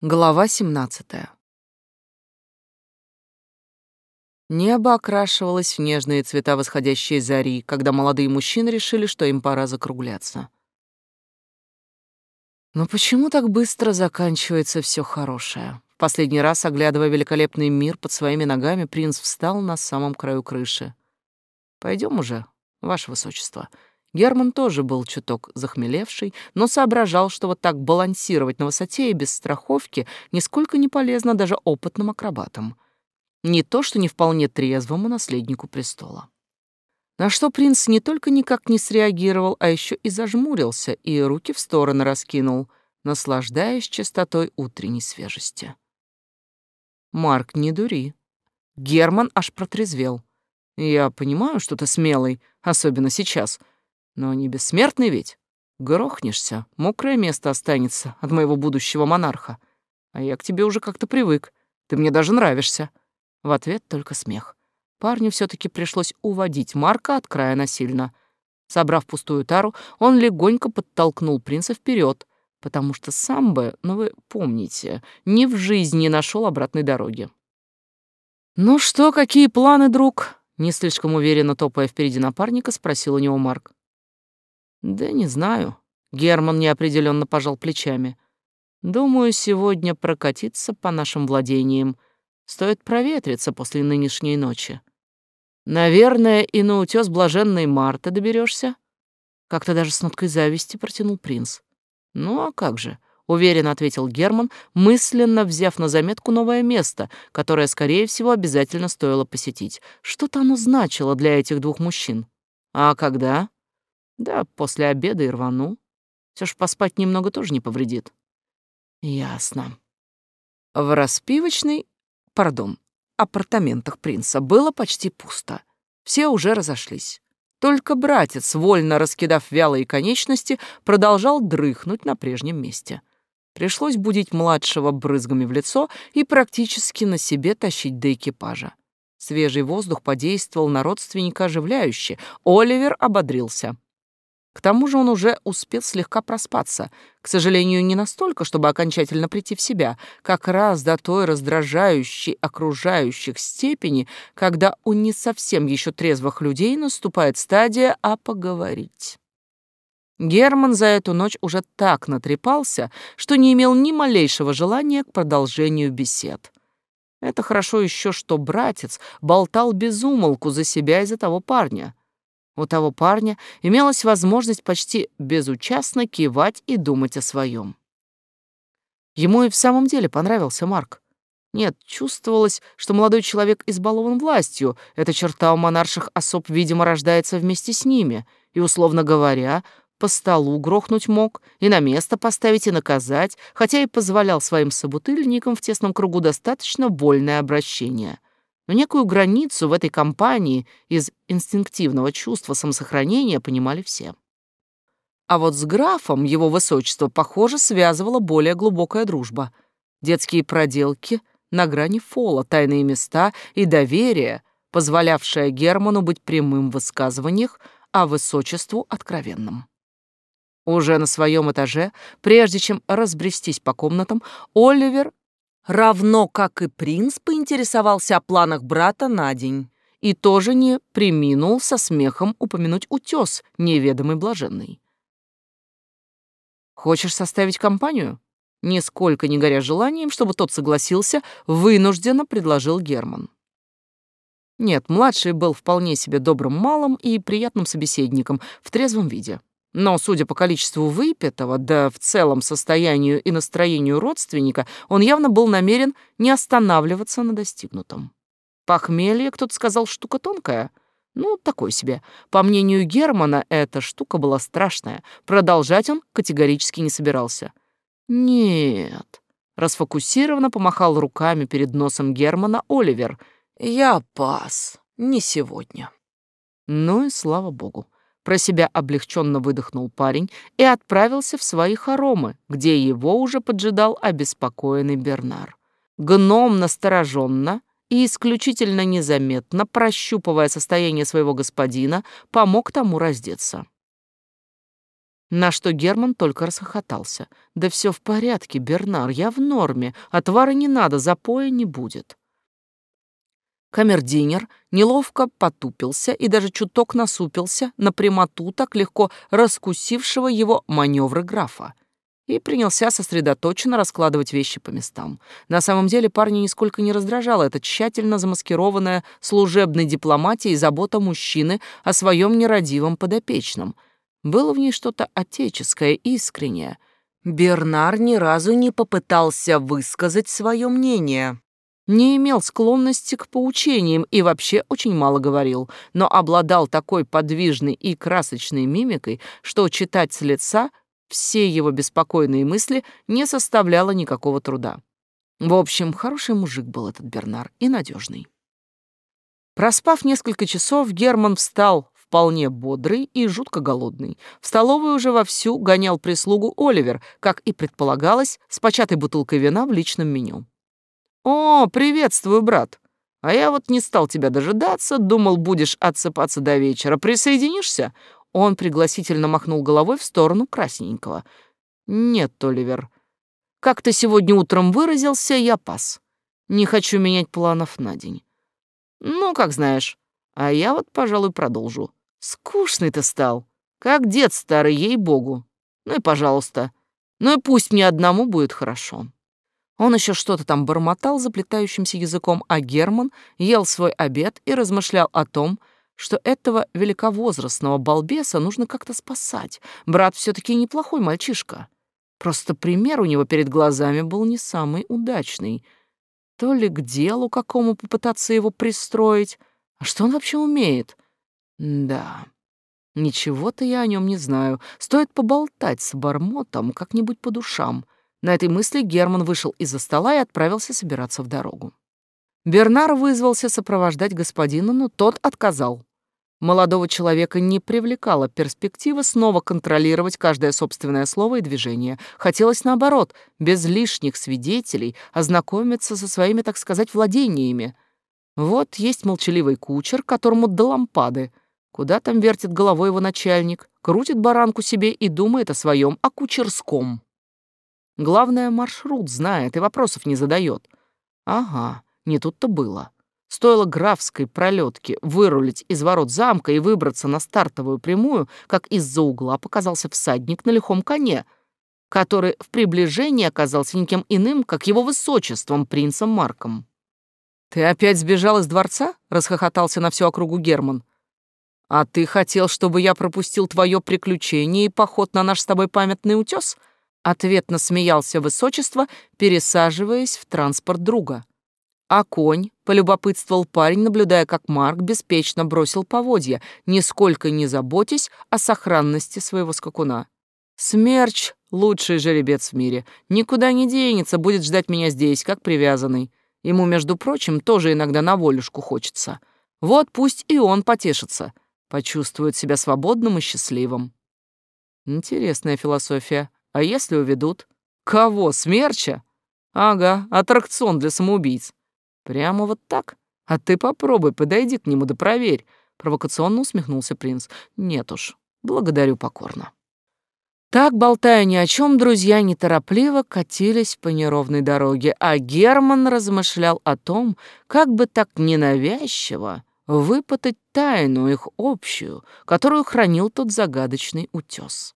Глава 17. Небо окрашивалось в нежные цвета восходящей зари, когда молодые мужчины решили, что им пора закругляться. Но почему так быстро заканчивается все хорошее? В последний раз, оглядывая великолепный мир под своими ногами, принц встал на самом краю крыши. Пойдем уже, ваше высочество. Герман тоже был чуток захмелевший, но соображал, что вот так балансировать на высоте и без страховки нисколько не полезно даже опытным акробатам. Не то, что не вполне трезвому наследнику престола. На что принц не только никак не среагировал, а еще и зажмурился и руки в стороны раскинул, наслаждаясь чистотой утренней свежести. «Марк, не дури». Герман аж протрезвел. «Я понимаю, что ты смелый, особенно сейчас», но не бессмертный ведь. Грохнешься, мокрое место останется от моего будущего монарха. А я к тебе уже как-то привык. Ты мне даже нравишься. В ответ только смех. Парню все таки пришлось уводить Марка от края насильно. Собрав пустую тару, он легонько подтолкнул принца вперед, потому что сам бы, ну вы помните, ни в жизни не нашел обратной дороги. «Ну что, какие планы, друг?» Не слишком уверенно топая впереди напарника, спросил у него Марк. Да не знаю. Герман неопределенно пожал плечами. Думаю, сегодня прокатиться по нашим владениям. Стоит проветриться после нынешней ночи. Наверное, и на утёс блаженной Марта доберешься. Как-то даже с ноткой зависти протянул принц. Ну а как же? Уверенно ответил Герман, мысленно взяв на заметку новое место, которое, скорее всего, обязательно стоило посетить. Что-то оно значило для этих двух мужчин. А когда? Да, после обеда и рвану. Все ж поспать немного тоже не повредит. Ясно. В распивочной, пардон, апартаментах принца было почти пусто. Все уже разошлись. Только братец, вольно раскидав вялые конечности, продолжал дрыхнуть на прежнем месте. Пришлось будить младшего брызгами в лицо и практически на себе тащить до экипажа. Свежий воздух подействовал на родственника оживляюще. Оливер ободрился. К тому же он уже успел слегка проспаться. К сожалению, не настолько, чтобы окончательно прийти в себя, как раз до той раздражающей окружающих степени, когда у не совсем еще трезвых людей наступает стадия «а поговорить». Герман за эту ночь уже так натрепался, что не имел ни малейшего желания к продолжению бесед. Это хорошо еще, что братец болтал без умолку за себя из-за того парня. У того парня имелась возможность почти безучастно кивать и думать о своем. Ему и в самом деле понравился Марк. Нет, чувствовалось, что молодой человек избалован властью, эта черта у монарших особ, видимо, рождается вместе с ними, и, условно говоря, по столу грохнуть мог, и на место поставить и наказать, хотя и позволял своим собутыльникам в тесном кругу достаточно вольное обращение — но некую границу в этой компании из инстинктивного чувства самосохранения понимали все. А вот с графом его высочество, похоже, связывала более глубокая дружба. Детские проделки на грани фола, тайные места и доверие, позволявшее Герману быть прямым в высказываниях, а высочеству откровенным. Уже на своем этаже, прежде чем разбрестись по комнатам, Оливер равно как и принц поинтересовался о планах брата на день и тоже не приминул со смехом упомянуть утес, неведомый блаженный. «Хочешь составить компанию?» Нисколько не горя желанием, чтобы тот согласился, вынужденно предложил Герман. Нет, младший был вполне себе добрым малым и приятным собеседником в трезвом виде. Но, судя по количеству выпитого, да в целом состоянию и настроению родственника, он явно был намерен не останавливаться на достигнутом. Похмелье, кто-то сказал, штука тонкая. Ну, такой себе. По мнению Германа, эта штука была страшная. Продолжать он категорически не собирался. «Нет», — расфокусированно помахал руками перед носом Германа Оливер. «Я пас. Не сегодня». Ну и слава богу. Про себя облегченно выдохнул парень и отправился в свои хоромы, где его уже поджидал обеспокоенный Бернар. Гном настороженно и исключительно незаметно, прощупывая состояние своего господина, помог тому раздеться. На что Герман только расхохотался. «Да все в порядке, Бернар, я в норме. Отвара не надо, запоя не будет». Камердинер неловко потупился и даже чуток насупился на прямоту так легко раскусившего его маневры графа и принялся сосредоточенно раскладывать вещи по местам. На самом деле парня нисколько не раздражала эта тщательно замаскированная служебной дипломатией забота мужчины о своем нерадивом подопечном. Было в ней что-то отеческое, искреннее. Бернар ни разу не попытался высказать свое мнение не имел склонности к поучениям и вообще очень мало говорил, но обладал такой подвижной и красочной мимикой, что читать с лица все его беспокойные мысли не составляло никакого труда. В общем, хороший мужик был этот Бернар и надежный. Проспав несколько часов, Герман встал вполне бодрый и жутко голодный. В столовую уже вовсю гонял прислугу Оливер, как и предполагалось, с початой бутылкой вина в личном меню. «О, приветствую, брат. А я вот не стал тебя дожидаться, думал, будешь отсыпаться до вечера. Присоединишься?» Он пригласительно махнул головой в сторону красненького. «Нет, Оливер. Как ты сегодня утром выразился, я пас. Не хочу менять планов на день. Ну, как знаешь. А я вот, пожалуй, продолжу. Скучный ты стал. Как дед старый, ей-богу. Ну и пожалуйста. Ну и пусть мне одному будет хорошо». Он еще что-то там бормотал заплетающимся языком, а Герман ел свой обед и размышлял о том, что этого великовозрастного балбеса нужно как-то спасать. Брат все таки неплохой мальчишка. Просто пример у него перед глазами был не самый удачный. То ли к делу какому попытаться его пристроить. А что он вообще умеет? Да, ничего-то я о нем не знаю. Стоит поболтать с Бармотом как-нибудь по душам — на этой мысли Герман вышел из-за стола и отправился собираться в дорогу. Бернар вызвался сопровождать господина, но тот отказал. Молодого человека не привлекала перспектива снова контролировать каждое собственное слово и движение. Хотелось, наоборот, без лишних свидетелей ознакомиться со своими, так сказать, владениями. Вот есть молчаливый кучер, которому до лампады. Куда там вертит головой его начальник, крутит баранку себе и думает о своем, о кучерском. Главное, маршрут знает и вопросов не задает. Ага, не тут-то было. Стоило графской пролетке вырулить из ворот замка и выбраться на стартовую прямую, как из-за угла показался всадник на лихом коне, который в приближении оказался никем иным, как его высочеством, принцем Марком. «Ты опять сбежал из дворца?» — расхохотался на всю округу Герман. «А ты хотел, чтобы я пропустил твое приключение и поход на наш с тобой памятный утес?» Ответно смеялся высочество, пересаживаясь в транспорт друга. А конь, полюбопытствовал парень, наблюдая, как Марк беспечно бросил поводья, нисколько не заботясь о сохранности своего скакуна. «Смерч — лучший жеребец в мире. Никуда не денется, будет ждать меня здесь, как привязанный. Ему, между прочим, тоже иногда на волюшку хочется. Вот пусть и он потешится, почувствует себя свободным и счастливым». Интересная философия. А если уведут? Кого, смерча? Ага, аттракцион для самоубийц. Прямо вот так? А ты попробуй, подойди к нему да проверь. Провокационно усмехнулся принц. Нет уж, благодарю покорно. Так, болтая ни о чем, друзья неторопливо катились по неровной дороге, а Герман размышлял о том, как бы так ненавязчиво выпытать тайну их общую, которую хранил тот загадочный утес.